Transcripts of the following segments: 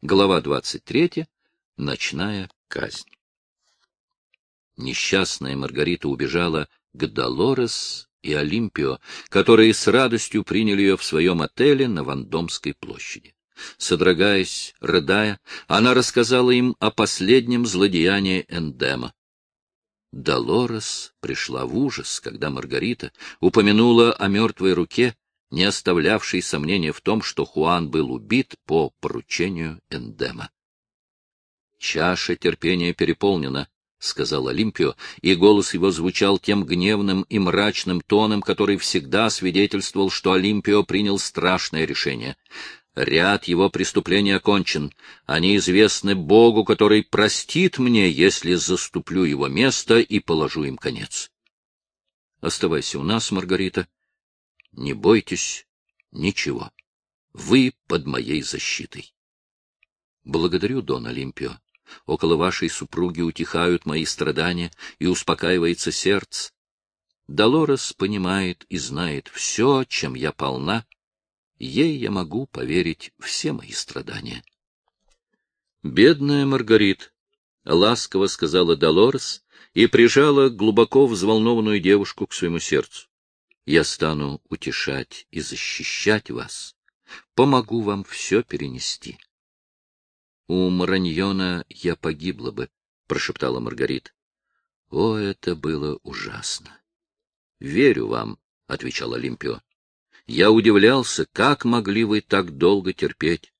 Глава 23. Ночная казнь. Несчастная Маргарита убежала к Долорес и Олимпио, которые с радостью приняли ее в своем отеле на Вандомской площади. Содрогаясь, рыдая, она рассказала им о последнем злодеянии Эндема. Долорес пришла в ужас, когда Маргарита упомянула о мертвой руке, не оставлявшей сомнения в том, что Хуан был убит по поручению Эндема. Чаша терпения переполнена, — сказал Олимпио, и голос его звучал тем гневным и мрачным тоном, который всегда свидетельствовал, что Олимпио принял страшное решение. Ряд его преступлений окончен. Они известны Богу, который простит мне, если заступлю его место и положу им конец. Оставайся у нас, Маргарита. Не бойтесь ничего. Вы под моей защитой. Благодарю, Дон Олимпио. Около вашей супруги утихают мои страдания и успокаивается сердце. Долорес понимает и знает все, чем я полна. Ей я могу поверить все мои страдания. Бедная Маргарит, — ласково сказала Долорес и прижала глубоко взволнованную девушку к своему сердцу. Я стану утешать и защищать вас, помогу вам все перенести. У Мараньона я погибла бы, — прошептала Маргарит. О, это было ужасно. — Верю вам, — отвечал Олимпио. — Я удивлялся, как могли вы так долго терпеть.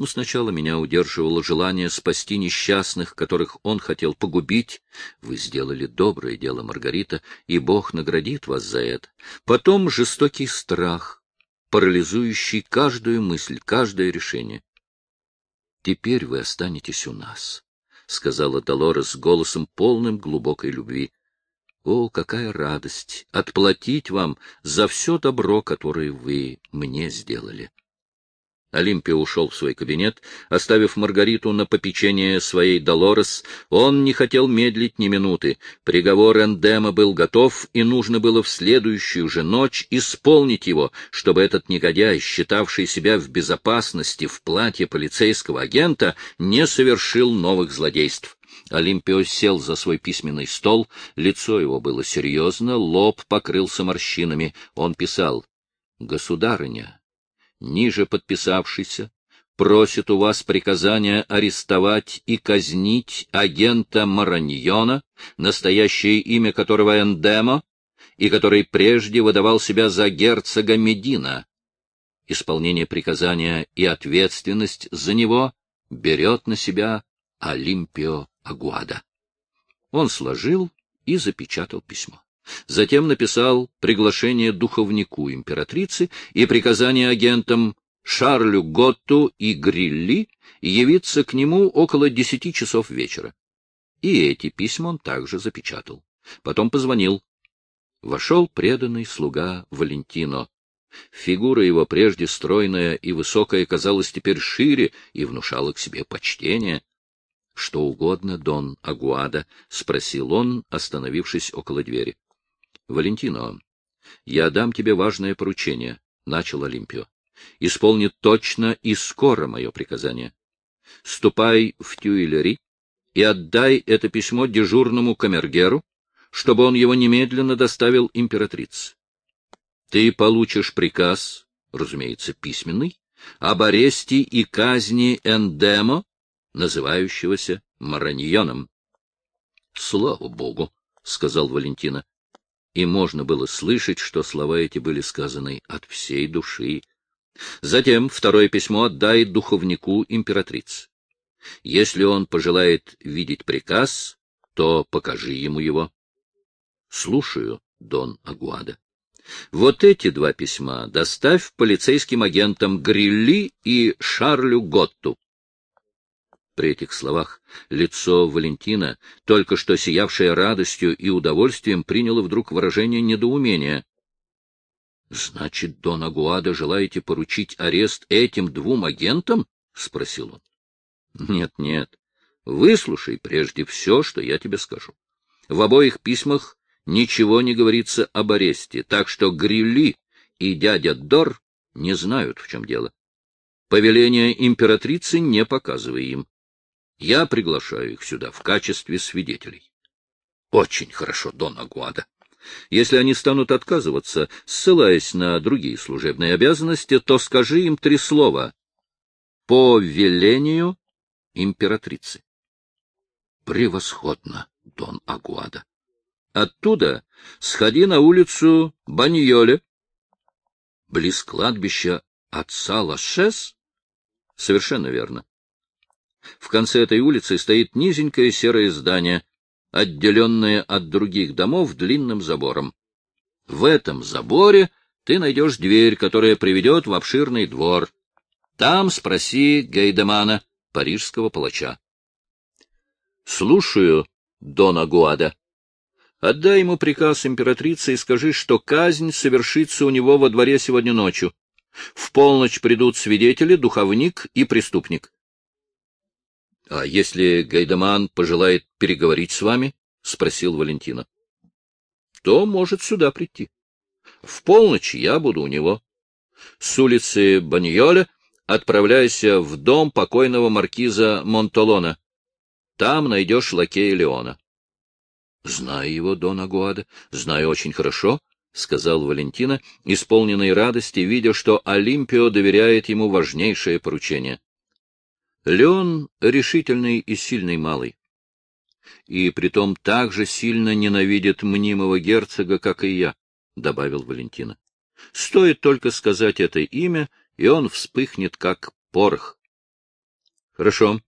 Ну, сначала меня удерживало желание спасти несчастных, которых он хотел погубить. Вы сделали доброе дело, Маргарита, и Бог наградит вас за это. Потом жестокий страх, парализующий каждую мысль, каждое решение. Теперь вы останетесь у нас, — сказала Долорес голосом полным глубокой любви. О, какая радость отплатить вам за все добро, которое вы мне сделали! Олимпия ушел в свой кабинет, оставив Маргариту на попечение своей Долорес. Он не хотел медлить ни минуты. Приговор Эндема был готов, и нужно было в следующую же ночь исполнить его, чтобы этот негодяй, считавший себя в безопасности в платье полицейского агента, не совершил новых злодейств. Олимпио сел за свой письменный стол, лицо его было серьезно, лоб покрылся морщинами. Он писал «Государыня, ниже подписавшийся, просит у вас приказания арестовать и казнить агента Мараньона, настоящее имя которого Эндемо, и который прежде выдавал себя за герцога Медина. Исполнение приказания и ответственность за него берет на себя Олимпио Агуада. Он сложил и запечатал письмо. Затем написал приглашение духовнику императрицы и приказание агентам Шарлю Готту и Грилли явиться к нему около десяти часов вечера. И эти письма он также запечатал. Потом позвонил. Вошел преданный слуга Валентино. Фигура его, прежде стройная и высокая, казалась теперь шире и внушала к себе почтение. — Что угодно, Дон Агуада? — спросил он, остановившись около двери. Валентино, я дам тебе важное поручение, — начал Олимпио. — Исполни точно и скоро мое приказание. Ступай в Тюильри и отдай это письмо дежурному камергеру, чтобы он его немедленно доставил императрице. Ты получишь приказ, разумеется, письменный, об аресте и казни Эндемо, называющегося Мараньоном. — Слава богу, — сказал Валентина и можно было слышать, что слова эти были сказаны от всей души. Затем второе письмо отдай духовнику императрицы. Если он пожелает видеть приказ, то покажи ему его. Слушаю, Дон Агуада. Вот эти два письма доставь полицейским агентам Грилли и Шарлю Готту. При этих словах лицо Валентина, только что сиявшее радостью и удовольствием, приняло вдруг выражение недоумения. — Значит, Дон Агуада желаете поручить арест этим двум агентам? — спросил он. — Нет, нет. Выслушай прежде все, что я тебе скажу. В обоих письмах ничего не говорится об аресте, так что Грилли и дядя Дор не знают, в чем дело. Повеление императрицы не показывай им. Я приглашаю их сюда в качестве свидетелей. Очень хорошо, Дон Агуада. Если они станут отказываться, ссылаясь на другие служебные обязанности, то скажи им три слова. По велению императрицы. Превосходно, Дон Агуада. Оттуда сходи на улицу Баньоле, близ кладбища отца Лашес? Совершенно верно. В конце этой улицы стоит низенькое серое здание, отделенное от других домов длинным забором. В этом заборе ты найдешь дверь, которая приведет в обширный двор. Там спроси Гейдемана, парижского палача. — Слушаю, Дона Гуада. Отдай ему приказ императрицы и скажи, что казнь совершится у него во дворе сегодня ночью. В полночь придут свидетели, духовник и преступник. — А если Гайдаман пожелает переговорить с вами? — спросил Валентина. — То может сюда прийти. В полночь я буду у него. С улицы Баньоля отправляйся в дом покойного маркиза Монтолона. Там найдешь лакея Леона. — Знаю его, Дон Агуада, знаю очень хорошо, — сказал Валентина, исполненный радости, видя, что Олимпио доверяет ему важнейшее поручение. Леон решительный и сильный малый. И притом так же сильно ненавидит мнимого герцога, как и я, — добавил Валентина. Стоит только сказать это имя, и он вспыхнет, как порох. — Хорошо.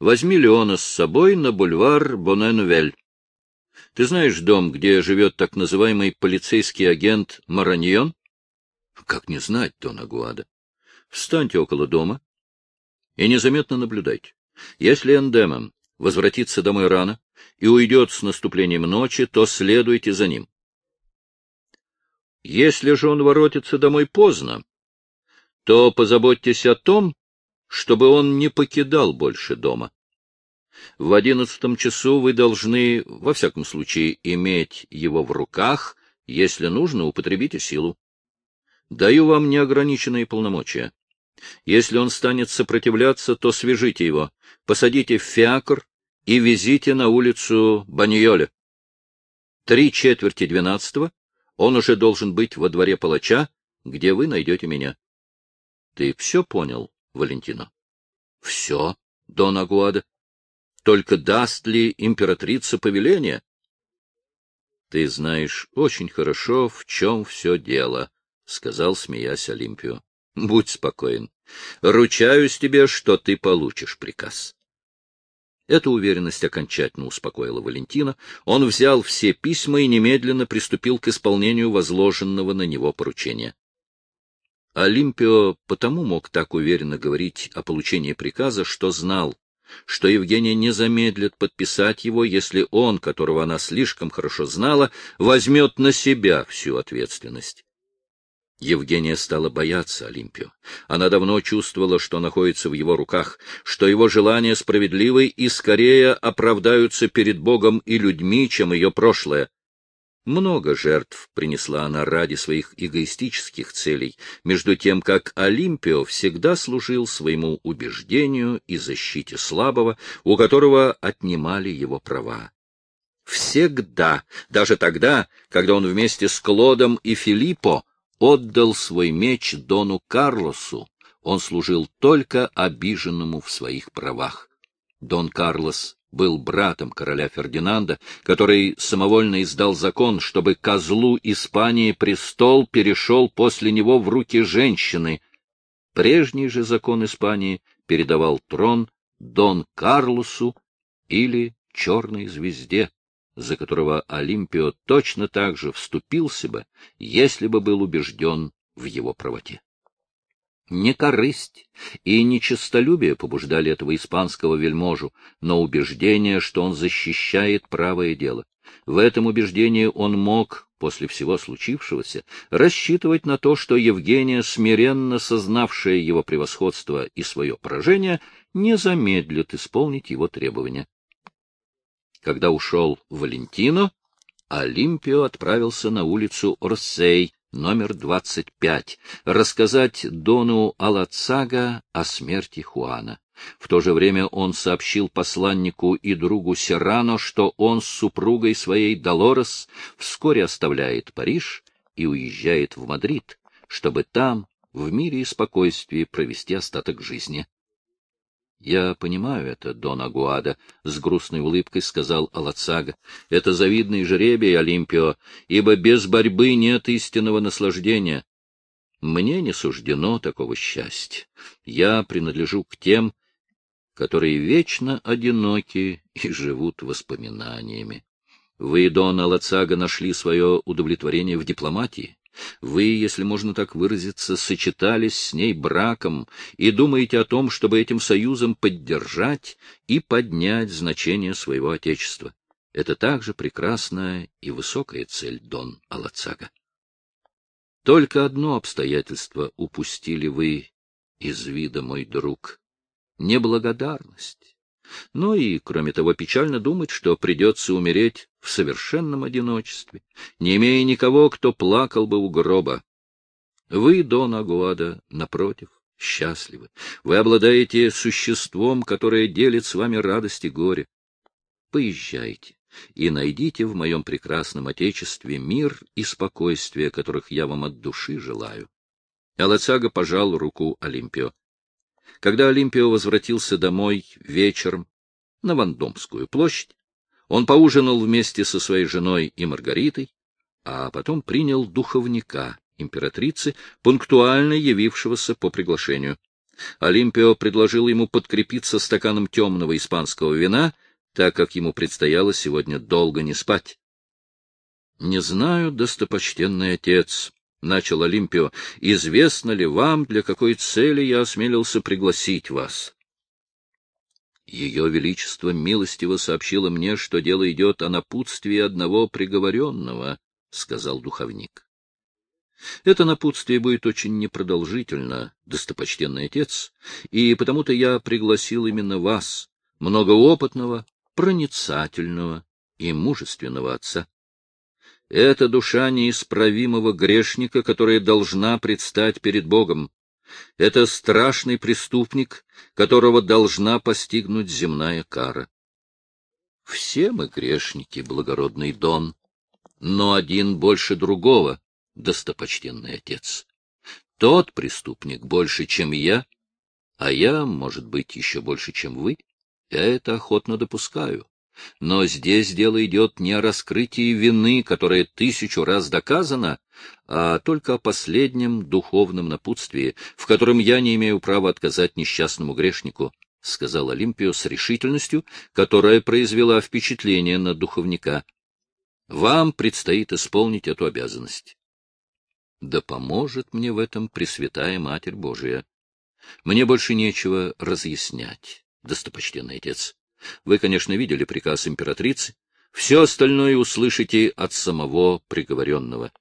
Возьми Леона с собой на бульвар Боненвель. Ты знаешь дом, где живет так называемый полицейский агент Мараньон? Как не знать, Дон Агуада? Встаньте около дома и незаметно наблюдайте. Если Эндемон возвратится домой рано и уйдет с наступлением ночи, то следуйте за ним. Если же он воротится домой поздно, то позаботьтесь о том, чтобы он не покидал больше дома. В одиннадцатом часу вы должны, во всяком случае, иметь его в руках, если нужно, употребите силу. Даю вам неограниченные полномочия. Если он станет сопротивляться, то свяжите его, посадите в фиакр и везите на улицу Баньоле. Три четверти двенадцатого он уже должен быть во дворе палача, где вы найдете меня. Ты все понял, Валентино? — Все, Дон Агуада. Только даст ли императрица повеление? — Ты знаешь очень хорошо, в чем все дело, — сказал, смеясь Олимпио. — Будь спокоен. Ручаюсь тебе, что ты получишь приказ. Эта уверенность окончательно успокоила Валентина. Он взял все письма и немедленно приступил к исполнению возложенного на него поручения. Олимпио потому мог так уверенно говорить о получении приказа, что знал, что Евгения не замедлит подписать его, если он, которого она слишком хорошо знала, возьмет на себя всю ответственность. Евгения стала бояться Олимпио. Она давно чувствовала, что находится в его руках, что его желания справедливы и скорее оправдаются перед Богом и людьми, чем ее прошлое. Много жертв принесла она ради своих эгоистических целей, между тем как Олимпио всегда служил своему убеждению и защите слабого, у которого отнимали его права. Всегда, даже тогда, когда он вместе с Клодом и Филиппо отдал свой меч Дону Карлосу, он служил только обиженному в своих правах. Дон Карлос был братом короля Фердинанда, который самовольно издал закон, чтобы козлу Испании престол перешел после него в руки женщины. Прежний же закон Испании передавал трон Дон Карлосу или Черной звезде, за которого Олимпио точно так же вступился бы, если бы был убежден в его правоте. Не корысть и не честолюбие побуждали этого испанского вельможу, но убеждение, что он защищает правое дело. В этом убеждении он мог, после всего случившегося, рассчитывать на то, что Евгения, смиренно сознавшая его превосходство и свое поражение, не замедлит исполнить его требования. Когда ушел Валентино, Олимпио отправился на улицу Орсей, Номер 25. Рассказать Дону Олоцага о смерти Хуана. В то же время он сообщил посланнику и другу Серрано, что он с супругой своей Долорес вскоре оставляет Париж и уезжает в Мадрид, чтобы там, в мире и спокойствии, провести остаток жизни. — Я понимаю это, Дон Агуада, — с грустной улыбкой сказал Алацага. — Это завидный жребий, Олимпио, ибо без борьбы нет истинного наслаждения. Мне не суждено такого счастья. Я принадлежу к тем, которые вечно одиноки и живут воспоминаниями. Вы, Дон Алацага, нашли свое удовлетворение в дипломатии. Вы, если можно так выразиться, сочетались с ней браком и думаете о том, чтобы этим союзом поддержать и поднять значение своего Отечества. Это также прекрасная и высокая цель, Дон Алацага. Только одно обстоятельство упустили вы из вида, мой друг неблагодарность. Ну и, кроме того, печально думать, что придется умереть в совершенном одиночестве, не имея никого, кто плакал бы у гроба. Вы, Дон Агуада, напротив, счастливы. Вы обладаете существом, которое делит с вами радость и горе. Поезжайте и найдите в моем прекрасном Отечестве мир и спокойствие, которых я вам от души желаю. Алацага пожал руку Олимпио. Когда Олимпио возвратился домой вечером на Вандомскую площадь, он поужинал вместе со своей женой и Маргаритой, а потом принял духовника императрицы, пунктуально явившегося по приглашению. Олимпио предложил ему подкрепиться стаканом темного испанского вина, так как ему предстояло сегодня долго не спать. — Не знаю, достопочтенный отец, начал Олимпио, — известно ли вам, для какой цели я осмелился пригласить вас? Ее Величество милостиво сообщило мне, что дело идет о напутствии одного приговоренного, — сказал духовник. Это напутствие будет очень непродолжительно, достопочтенный отец, и потому-то я пригласил именно вас, многоопытного, проницательного и мужественного отца. Это душа неисправимого грешника, которая должна предстать перед Богом. Это страшный преступник, которого должна постигнуть земная кара. Все мы грешники, благородный Дон, но один больше другого, достопочтенный отец. Тот преступник больше, чем я, а я, может быть, еще больше, чем вы. Я это охотно допускаю. Но здесь дело идет не о раскрытии вины, которая тысячу раз доказана, а только о последнем духовном напутствии, в котором я не имею права отказать несчастному грешнику, — сказал Олимпио с решительностью, которая произвела впечатление на духовника. — Вам предстоит исполнить эту обязанность. Да поможет мне в этом Пресвятая Матерь Божия. Мне больше нечего разъяснять, достопочтенный отец. Вы, конечно, видели приказ императрицы. Все остальное услышите от самого приговоренного.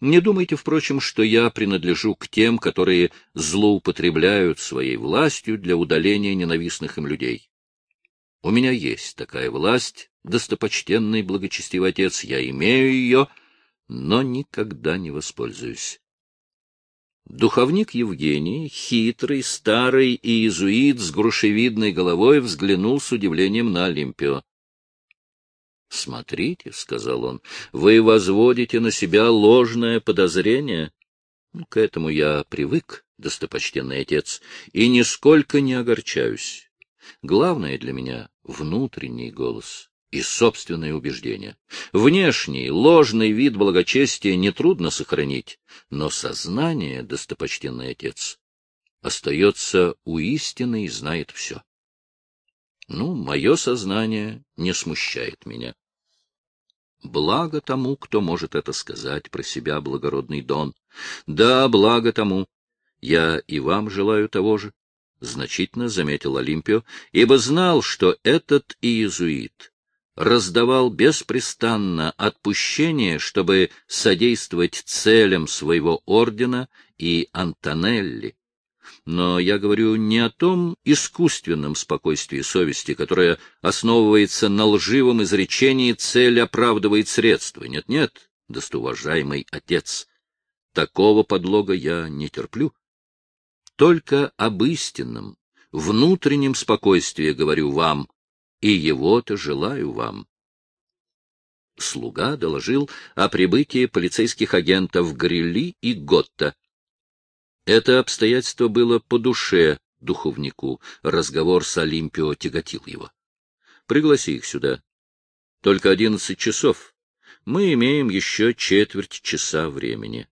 Не думайте, впрочем, что я принадлежу к тем, которые злоупотребляют своей властью для удаления ненавистных им людей. У меня есть такая власть, достопочтенный благочестивый отец, я имею ее, но никогда не воспользуюсь. Духовник Евгений, хитрый, старый иезуит с грушевидной головой, взглянул с удивлением на Олимпио. — Смотрите, — сказал он, — вы возводите на себя ложное подозрение. Ну, к этому я привык, достопочтенный отец, и нисколько не огорчаюсь. Главное для меня — внутренний голос и собственные убеждения. Внешний, ложный вид благочестия нетрудно сохранить, но сознание, достопочтенный отец, остается у истины и знает все. Ну, мое сознание не смущает меня. Благо тому, кто может это сказать про себя, благородный Дон. Да, благо тому. Я и вам желаю того же, — значительно заметил Олимпио, ибо знал, что этот иезуит раздавал беспрестанно отпущение, чтобы содействовать целям своего ордена и Антонелли. Но я говорю не о том искусственном спокойствии совести, которое основывается на лживом изречении «цель оправдывает средства». Нет-нет, достоуважаемый отец, такого подлога я не терплю. Только об истинном, внутреннем спокойствии говорю вам, и его-то желаю вам. Слуга доложил о прибытии полицейских агентов Грилли и Готта. Это обстоятельство было по душе духовнику, разговор с Олимпио тяготил его. Пригласи их сюда. Только одиннадцать часов. Мы имеем еще четверть часа времени.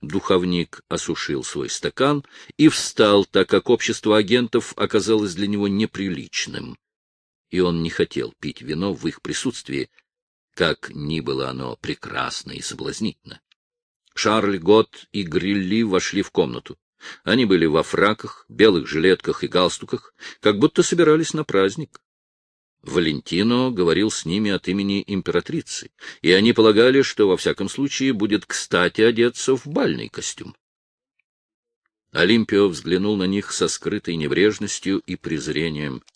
Духовник осушил свой стакан и встал, так как общество агентов оказалось для него неприличным. И он не хотел пить вино в их присутствии, как ни было оно прекрасно и соблазнительно. Шарль Гот и Грилли вошли в комнату. Они были во фраках, белых жилетках и галстуках, как будто собирались на праздник. Валентино говорил с ними от имени императрицы, и они полагали, что во всяком случае будет кстати одеться в бальный костюм. Олимпио взглянул на них со скрытой небрежностью и презрением. —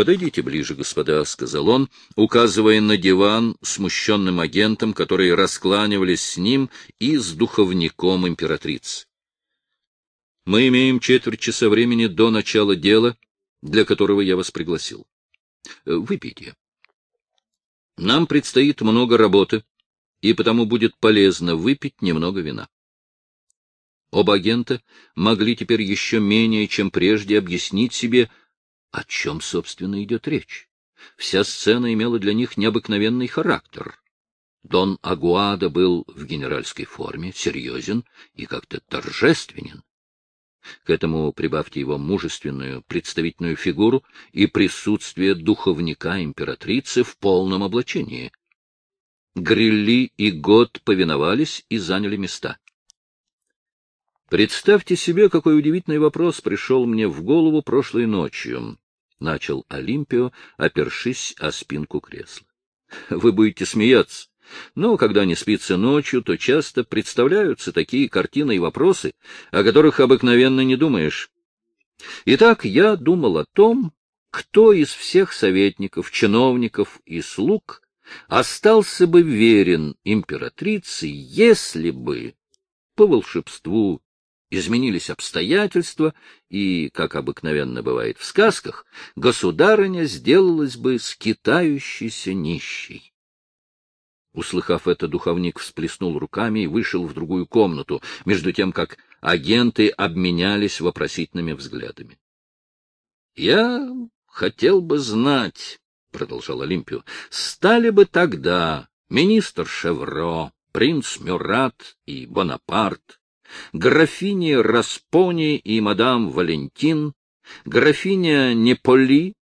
Подойдите ближе, господа, — сказал он, указывая на диван смущенным агентам, которые раскланивались с ним и с духовником императрицы. — Мы имеем четверть часа времени до начала дела, для которого я вас пригласил. Выпейте. Нам предстоит много работы, и потому будет полезно выпить немного вина. Оба агента могли теперь еще менее, чем прежде, объяснить себе, о чем, собственно, идет речь. Вся сцена имела для них необыкновенный характер. Дон Агуада был в генеральской форме, серьезен и как-то торжественен. К этому прибавьте его мужественную представительную фигуру и присутствие духовника императрицы в полном облачении. Грилли и Год повиновались и заняли места. Представьте себе, какой удивительный вопрос пришел мне в голову прошлой ночью, — начал Олимпио, опершись о спинку кресла. Вы будете смеяться, но когда не спится ночью, то часто представляются такие картины и вопросы, о которых обыкновенно не думаешь. Итак, я думал о том, кто из всех советников, чиновников и слуг остался бы верен императрице, если бы по волшебству изменились обстоятельства, и, как обыкновенно бывает в сказках, государыня сделалась бы скитающейся нищей. Услыхав это, духовник всплеснул руками и вышел в другую комнату, между тем, как агенты обменялись вопросительными взглядами. — Я хотел бы знать, — продолжал Олимпио, — стали бы тогда министр Шевро, принц Мюрат и Бонапарт, графиня Распони и мадам Валентин, графиня Неполи,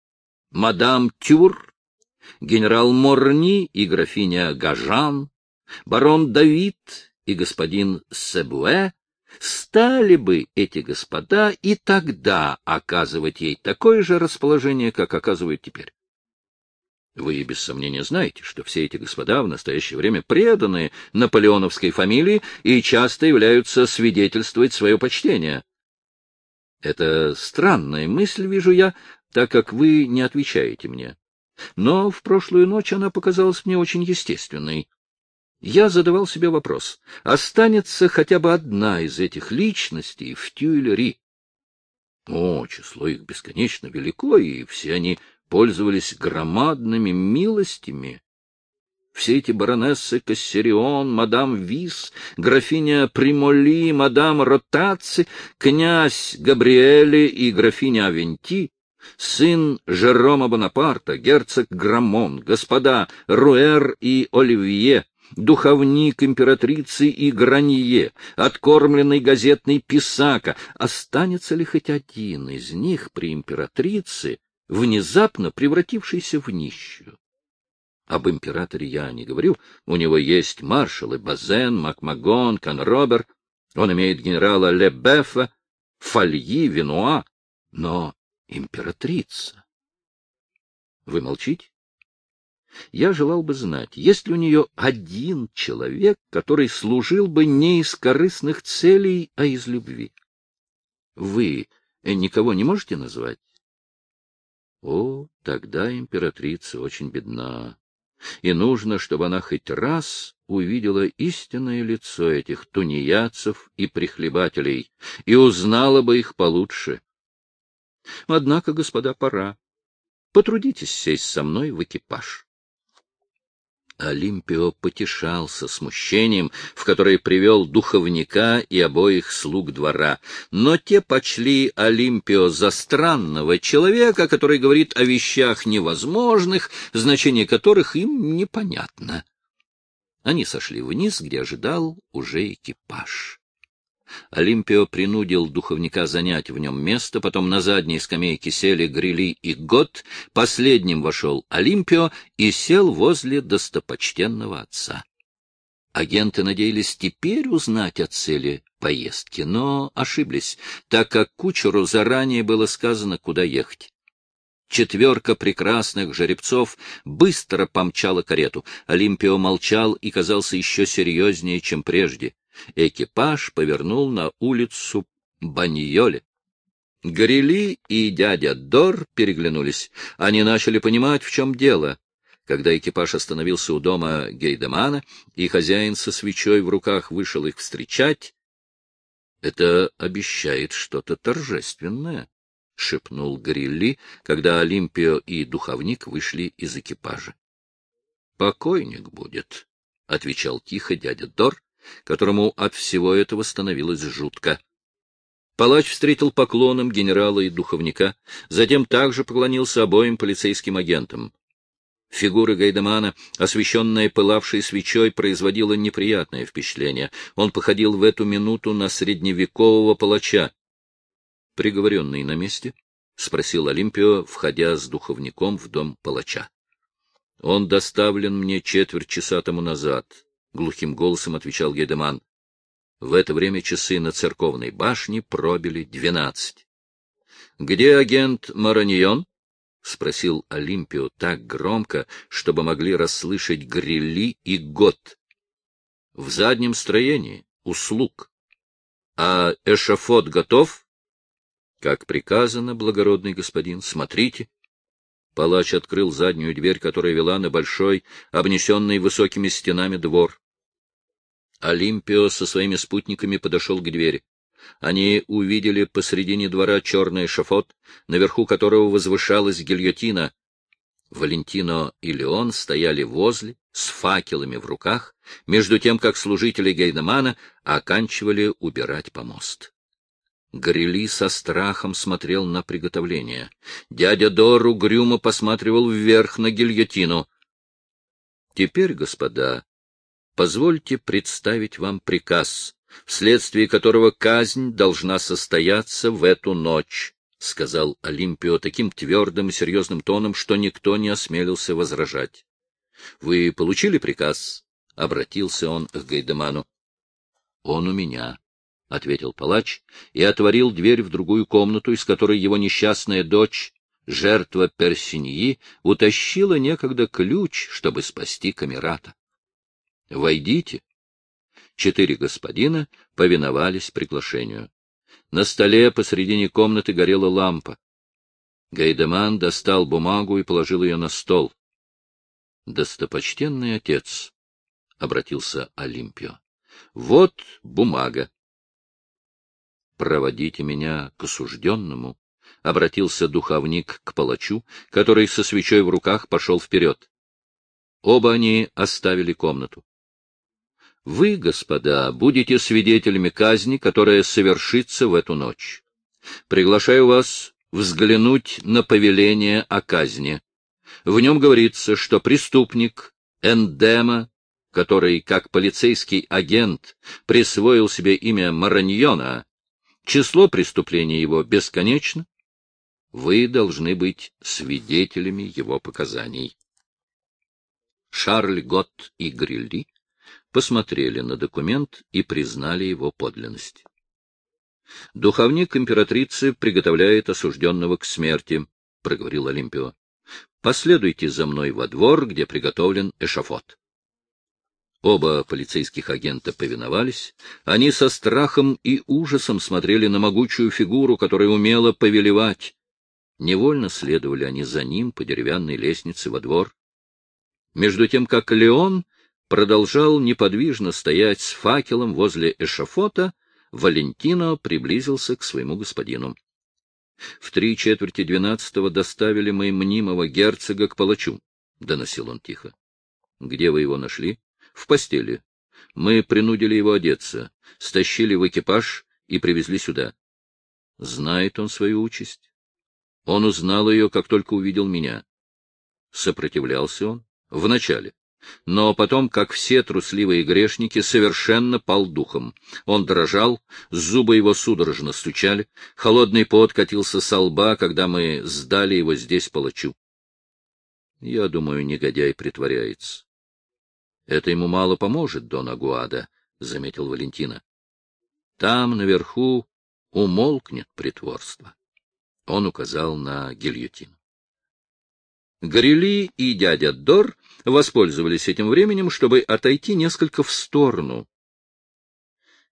мадам Тюр, генерал Морни и графиня Гажан, барон Давид и господин Себуэ, стали бы эти господа и тогда оказывать ей такое же расположение, как оказывают теперь. Вы, без сомнения, знаете, что все эти господа в настоящее время преданы наполеоновской фамилии и часто являются свидетельствовать свое почтение. Это странная мысль, вижу я, так как вы не отвечаете мне. Но в прошлую ночь она показалась мне очень естественной. Я задавал себе вопрос, останется хотя бы одна из этих личностей в Тюильри? О, число их бесконечно велико, и все они пользовались громадными милостями. Все эти баронессы Кассерион, мадам Вис, графиня Примоли, мадам Ротаци, князь Габриэли и графиня Авенти сын Жерома Бонапарта, герцог Грамон, господа Руэр и Оливье, духовник императрицы и Гранье, откормленный газетный писака, останется ли хоть один из них при императрице, внезапно превратившийся в нищую? Об императоре я не говорю, у него есть маршалы Базен, Макмагон, Конробер, он имеет генерала Лебефа, Фольи, Винуа, но императрица. Вы молчите? Я желал бы знать, есть ли у нее один человек, который служил бы не из корыстных целей, а из любви. Вы никого не можете назвать? О, тогда императрица очень бедна. и нужно, чтобы она хоть раз увидела истинное лицо этих тунеядцев и прихлебателей и узнала бы их получше. Однако, господа, пора. Потрудитесь сесть со мной в экипаж. Олимпио потешался смущением, в которое привел духовника и обоих слуг двора. Но те почли Олимпио за странного человека, который говорит о вещах невозможных, значение которых им непонятно. Они сошли вниз, где ожидал уже экипаж. Олимпио принудил духовника занять в нем место, потом на задней скамейке сели Грили и Гот, последним вошел Олимпио и сел возле достопочтенного отца. Агенты надеялись теперь узнать о цели поездки, но ошиблись, так как кучеру заранее было сказано, куда ехать. Четверка прекрасных жеребцов быстро помчала карету. Олимпио молчал и казался еще серьезнее, чем прежде. Экипаж повернул на улицу Баньоле. Горели и дядя Дор переглянулись. Они начали понимать, в чем дело. Когда экипаж остановился у дома Гейдемана, и хозяин со свечой в руках вышел их встречать, это обещает что-то торжественное, — шепнул Грилли, когда Олимпио и духовник вышли из экипажа. — Покойник будет, — отвечал тихо дядя Дор, которому от всего этого становилось жутко. Палач встретил поклоном генерала и духовника, затем также поклонился обоим полицейским агентам. Фигура Гайдамана, освещенная пылавшей свечой, производила неприятное впечатление. Он походил в эту минуту на средневекового палача. — Приговоренный на месте? — спросил Олимпио, входя с духовником в дом палача. — Он доставлен мне четверть часа тому назад. — глухим голосом отвечал Гедеман. В это время часы на церковной башне пробили двенадцать. — Где агент Мараньон? — спросил Олимпио так громко, чтобы могли расслышать Грилли и Гот. — В заднем строении, услуг. — А эшафот готов? — Как приказано, благородный господин, смотрите. Палач открыл заднюю дверь, которая вела на большой, обнесенный высокими стенами двор. Олимпио со своими спутниками подошел к двери. Они увидели посредине двора черный шафот, наверху которого возвышалась гильотина. Валентино и Леон стояли возле, с факелами в руках, между тем, как служители Гайдамана оканчивали убирать помост. Грели со страхом смотрел на приготовление. Дядя Дор угрюмо посматривал вверх на гильотину. — Теперь, господа, позвольте представить вам приказ, вследствие которого казнь должна состояться в эту ночь, — сказал Олимпио таким твердым и серьезным тоном, что никто не осмелился возражать. — Вы получили приказ? — обратился он к Гайдеману. — Он у меня, — ответил палач и отворил дверь в другую комнату, из которой его несчастная дочь, жертва Персиньи, утащила некогда ключ, чтобы спасти камерата. — Войдите. Четыре господина повиновались приглашению. На столе посредине комнаты горела лампа. Гайдеман достал бумагу и положил ее на стол. — Достопочтенный отец, — обратился Олимпио, — вот бумага. «Проводите меня к осужденному», — обратился духовник к палачу, который со свечой в руках пошел вперед. Оба они оставили комнату. «Вы, господа, будете свидетелями казни, которая совершится в эту ночь. Приглашаю вас взглянуть на повеление о казни. В нем говорится, что преступник Эндема, который, как полицейский агент, присвоил себе имя Мараньона, Число преступлений его бесконечно. Вы должны быть свидетелями его показаний. Шарль Гott и Грилли посмотрели на документ и признали его подлинность. Духовник императрицы приготовляет осужденного к смерти, — проговорил Олимпио. — Последуйте за мной во двор, где приготовлен эшафот. Оба полицейских агента повиновались. Они со страхом и ужасом смотрели на могучую фигуру, которая умела повелевать. Невольно следовали они за ним по деревянной лестнице во двор. между тем как Леон продолжал неподвижно стоять с факелом возле эшафота, Валентино приблизился к своему господину. В три четверти двенадцатого доставили мы мнимого герцога к палачу, — доносил он тихо. — Где вы его нашли? — В постели. Мы принудили его одеться, стащили в экипаж и привезли сюда. Знает он свою участь. Он узнал ее, как только увидел меня. Сопротивлялся он? Вначале. Но потом, как все трусливые грешники, совершенно пал духом. Он дрожал, зубы его судорожно стучали, холодный пот катился со лба, когда мы сдали его здесь палачу. Я думаю, негодяй притворяется. — Это ему мало поможет, Дон Агуада, — заметил Валентина. — Там, наверху, умолкнет притворство. Он указал на гильотину. Горели и дядя Дор воспользовались этим временем, чтобы отойти несколько в сторону.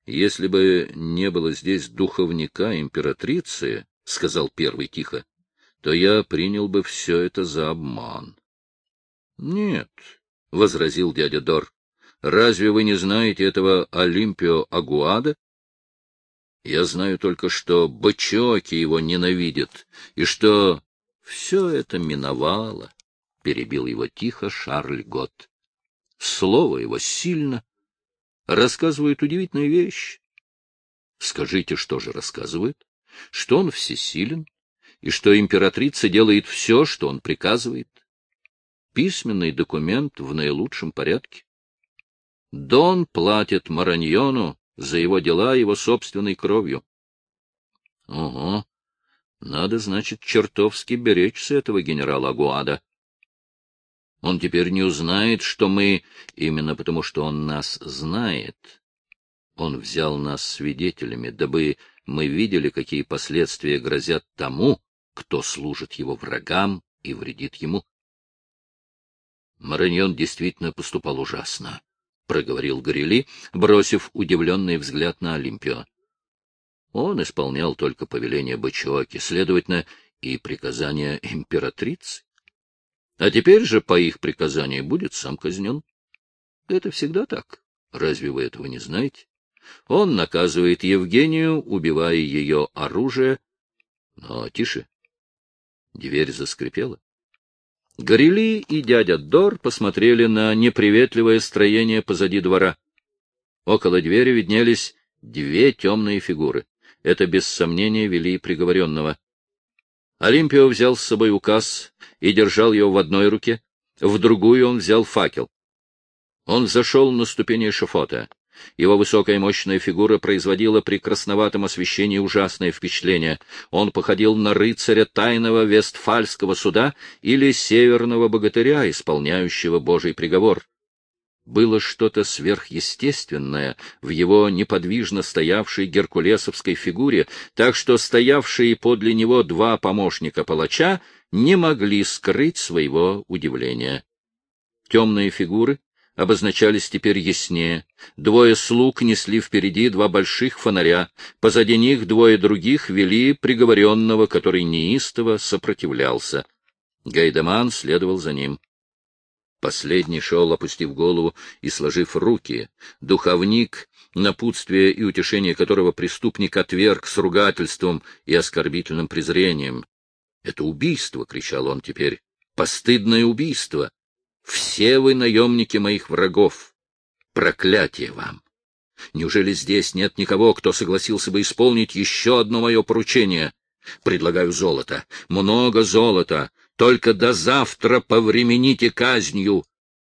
«Если бы не было здесь духовника императрицы, — сказал первый тихо, — то я принял бы все это за обман». «Нет», — возразил дядя Дор, — «разве вы не знаете этого Олимпио Агуада?» «Я знаю только, что бычоки его ненавидят, и что все это миновало, — перебил его тихо Шарль Гот. Слово его сильно. Рассказывает удивительную вещь. Скажите, что же рассказывает? Что он всесилен, и что императрица делает все, что он приказывает. Письменный документ в наилучшем порядке. Дон платит Мараньону за его дела его собственной кровью. Ого, надо, значит, чертовски беречься этого генерала Агуада. Он теперь не узнает, что мы, именно потому что он нас знает. Он взял нас свидетелями, дабы мы видели, какие последствия грозят тому, кто служит его врагам и вредит ему. Мараньон действительно поступал ужасно, — проговорил Горели, бросив удивленный взгляд на Олимпио. Он исполнял только повеления Бычоки, следовательно, и приказания императрицы. А теперь же по их приказанию будет сам казнен. Это всегда так. Разве вы этого не знаете? Он наказывает Евгению, убивая ее оружие. Но тише. Дверь заскрипела. Горели и дядя Дор посмотрели на неприветливое строение позади двора. Около двери виднелись две темные фигуры. Это, без сомнения, вели приговоренного. Олимпио взял с собой указ и держал его в одной руке, в другую он взял факел. Он зашел на ступени эшафота. Его высокая мощная фигура производила при красноватом освещении ужасное впечатление. Он походил на рыцаря тайного Вестфальского суда или северного богатыря, исполняющего Божий приговор. Было что-то сверхъестественное в его неподвижно стоявшей геркулесовской фигуре, так что стоявшие подле него два помощника палача не могли скрыть своего удивления. Темные фигуры обозначались теперь яснее. Двое слуг несли впереди два больших фонаря, позади них двое других вели приговоренного, который неистово сопротивлялся. Гайдаман следовал за ним. Последний шел, опустив голову и сложив руки. Духовник, напутствие и утешение которого преступник отверг с ругательством и оскорбительным презрением. «Это убийство!» — кричал он теперь. «Постыдное убийство! Все вы наемники моих врагов! Проклятие вам! Неужели здесь нет никого, кто согласился бы исполнить еще одно мое поручение? Предлагаю золото, много золота, только до завтра повремените казнью.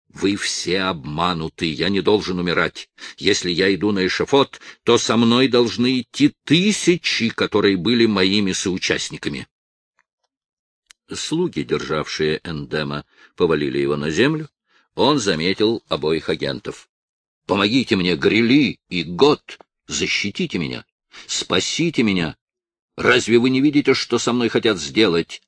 Вы все обмануты, я не должен умирать. Если я иду на эшафот, то со мной должны идти тысячи, которые были моими соучастниками. Слуги, державшие Эндема, повалили его на землю. Он заметил обоих агентов. — Помогите мне, Грили и Гот! Защитите меня! Спасите меня! Разве вы не видите, что со мной хотят сделать?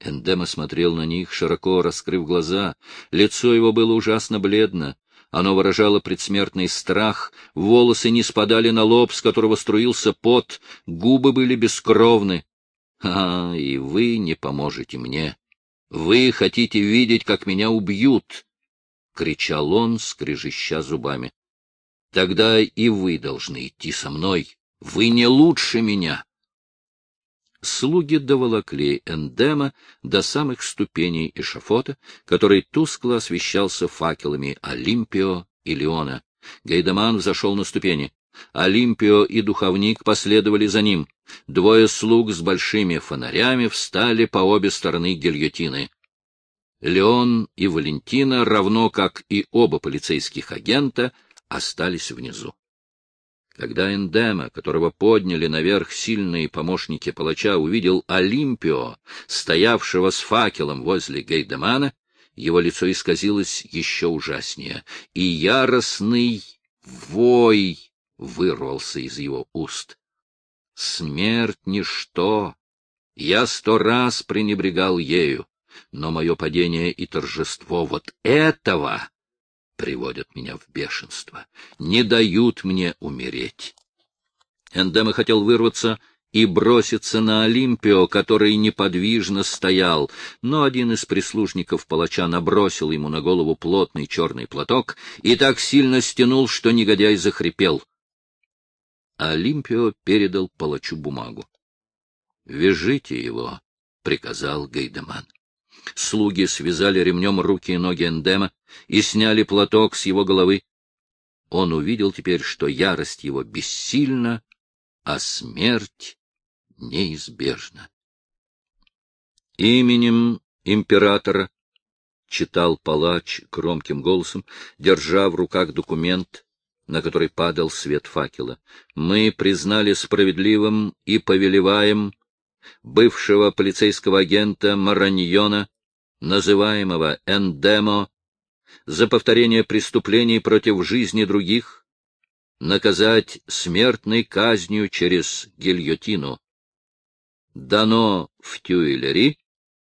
Эндема смотрел на них, широко раскрыв глаза. Лицо его было ужасно бледно. Оно выражало предсмертный страх, волосы не спадали на лоб, с которого струился пот, губы были бескровны. — А, и вы не поможете мне. Вы хотите видеть, как меня убьют? — кричал он, скрежеща зубами. — Тогда и вы должны идти со мной. Вы не лучше меня. Слуги доволокли Эндема до самых ступеней эшафота, который тускло освещался факелами Олимпио и Леона. Гайдаман взошел на ступени. Олимпио и духовник последовали за ним. Двое слуг с большими фонарями встали по обе стороны гильотины. Леон и Валентина, равно как и оба полицейских агента, остались внизу. Когда Эндема, которого подняли наверх сильные помощники палача, увидел Олимпио, стоявшего с факелом возле Гейдемана, его лицо исказилось еще ужаснее, и яростный вой вырвался из его уст. Смерть — ничто. Я сто раз пренебрегал ею, но мое падение и торжество вот этого приводят меня в бешенство, не дают мне умереть. Эндема хотел вырваться и броситься на Олимпио, который неподвижно стоял, но один из прислужников палача набросил ему на голову плотный черный платок и так сильно стянул, что негодяй захрипел. Олимпио передал палачу бумагу. — Вяжите его, — приказал Гайдеман. Слуги связали ремнем руки и ноги Эндема и сняли платок с его головы. Он увидел теперь, что ярость его бессильна, а смерть неизбежна. Именем императора читал палач громким голосом, держа в руках документ, на который падал свет факела. Мы признали справедливым и повелеваем бывшего полицейского агента Мараньона называемого эндемо, за повторение преступлений против жизни других, наказать смертной казнью через гильотину. Дано в Тюильри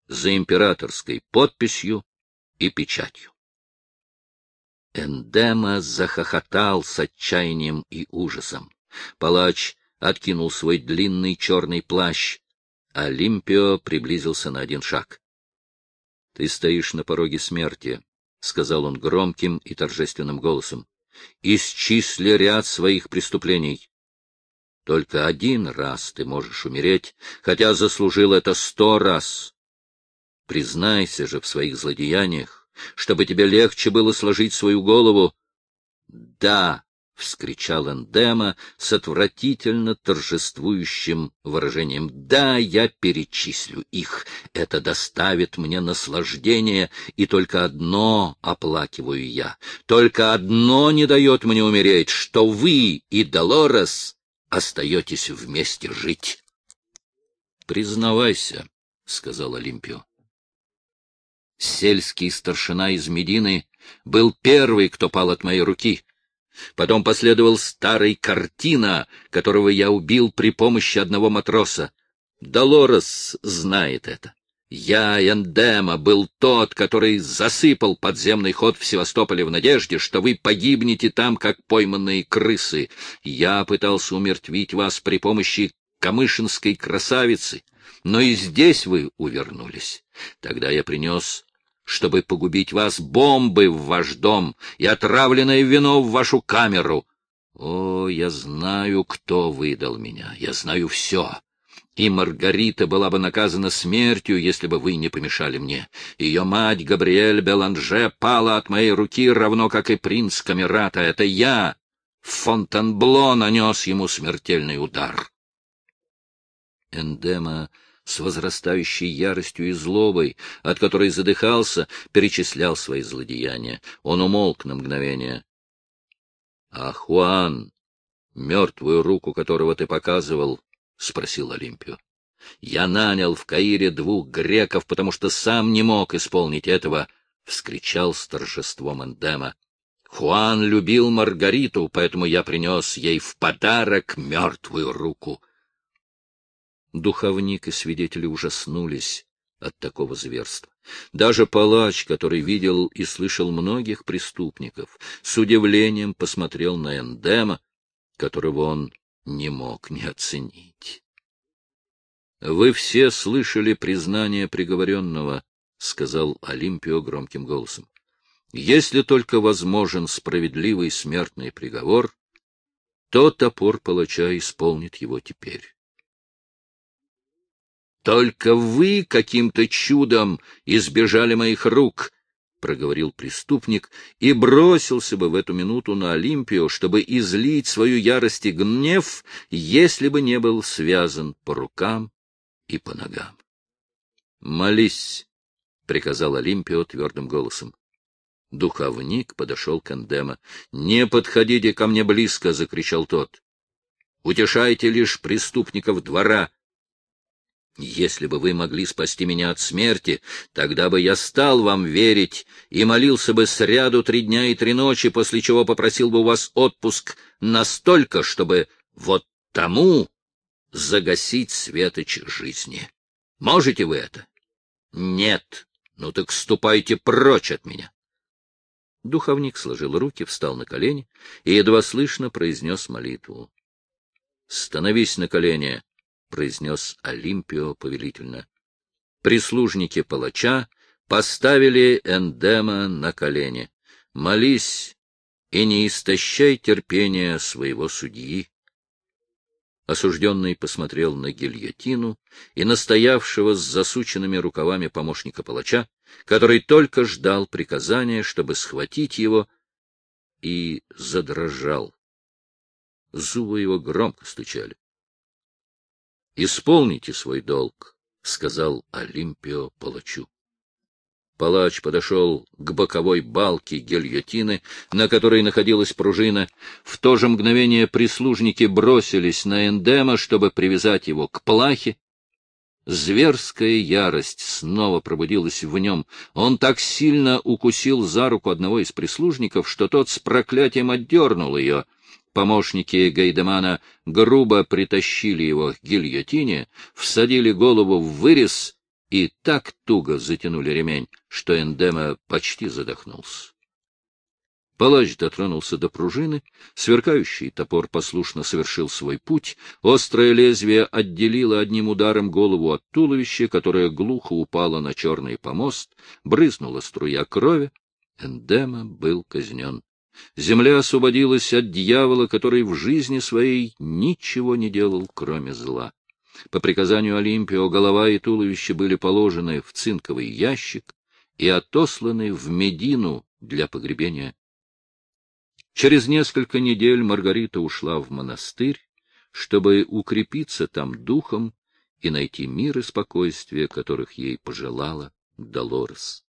за императорской подписью и печатью. Эндема захохотал с отчаянием и ужасом. Палач откинул свой длинный черный плащ. Олимпио приблизился на один шаг. — Ты стоишь на пороге смерти, — сказал он громким и торжественным голосом. — Исчисли ряд своих преступлений. Только один раз ты можешь умереть, хотя заслужил это сто раз. Признайся же в своих злодеяниях, чтобы тебе легче было сложить свою голову. Да, — вскричал Эндема с отвратительно торжествующим выражением. — Да, я перечислю их. Это доставит мне наслаждение, и только одно оплакиваю я. Только одно не дает мне умереть, что вы и Долорес остаетесь вместе жить. — Признавайся, — сказал Олимпио. Сельский старшина из Медины был первый, кто пал от моей руки. Потом последовал старый картина, которого я убил при помощи одного матроса. Долорес знает это. Я, Эндема, был тот, который засыпал подземный ход в Севастополе в надежде, что вы погибнете там, как пойманные крысы. Я пытался умертвить вас при помощи камышинской красавицы, но и здесь вы увернулись. Тогда я принес чтобы погубить вас бомбы в ваш дом и отравленное вино в вашу камеру. О, я знаю, кто выдал меня, я знаю все. И Маргарита была бы наказана смертью, если бы вы не помешали мне. Ее мать, Габриэль Беланже, пала от моей руки, равно как и принц Камерата. Это я, Фонтенбло, нанес ему смертельный удар. Эндема с возрастающей яростью и злобой, от которой задыхался, перечислял свои злодеяния. Он умолк на мгновение. — А Хуан, мертвую руку которого ты показывал? — спросил Олимпио. — Я нанял в Каире двух греков, потому что сам не мог исполнить этого, — вскричал с торжеством Эндема. Хуан любил Маргариту, поэтому я принес ей в подарок мертвую руку. Духовник и свидетели ужаснулись от такого зверства. Даже палач, который видел и слышал многих преступников, с удивлением посмотрел на Эндема, которого он не мог не оценить. — Вы все слышали признание приговоренного, — сказал Олимпио громким голосом. — Если только возможен справедливый смертный приговор, то топор палача исполнит его теперь. — Только вы каким-то чудом избежали моих рук, — проговорил преступник, и бросился бы в эту минуту на Олимпию, чтобы излить свою ярость и гнев, если бы не был связан по рукам и по ногам. — Молись, — приказал Олимпио твердым голосом. Духовник подошел к Эндема. — Не подходите ко мне близко! — закричал тот. — Утешайте лишь преступников двора. Если бы вы могли спасти меня от смерти, тогда бы я стал вам верить и молился бы сряду три дня и три ночи, после чего попросил бы у вас отпуск настолько, чтобы вот тому загасить светоч жизни. Можете вы это? Нет. Ну так ступайте прочь от меня. Духовник сложил руки, встал на колени и едва слышно произнес молитву. — Становись на колени, — произнес Олимпио повелительно. Прислужники палача поставили Эндема на колени. Молись и не истощай терпения своего судьи. Осужденный посмотрел на гильотину и настоявшего с засученными рукавами помощника палача, который только ждал приказания, чтобы схватить его, и задрожал. Зубы его громко стучали. — Исполните свой долг, — сказал Олимпио палачу. Палач подошел к боковой балке гильотины, на которой находилась пружина. В то же мгновение прислужники бросились на эндема, чтобы привязать его к плахе. Зверская ярость снова пробудилась в нем. Он так сильно укусил за руку одного из прислужников, что тот с проклятием отдернул ее. Помощники Гайдемана грубо притащили его к гильотине, всадили голову в вырез и так туго затянули ремень, что Эндема почти задохнулся. Палач дотронулся до пружины, сверкающий топор послушно совершил свой путь, острое лезвие отделило одним ударом голову от туловища, которое глухо упало на черный помост, брызнула струя крови. Эндема был казнен. Земля освободилась от дьявола, который в жизни своей ничего не делал, кроме зла. По приказанию Олимпио голова и туловище были положены в цинковый ящик и отосланы в Медину для погребения. Через несколько недель Маргарита ушла в монастырь, чтобы укрепиться там духом и найти мир и спокойствие, которых ей пожелала Долорес.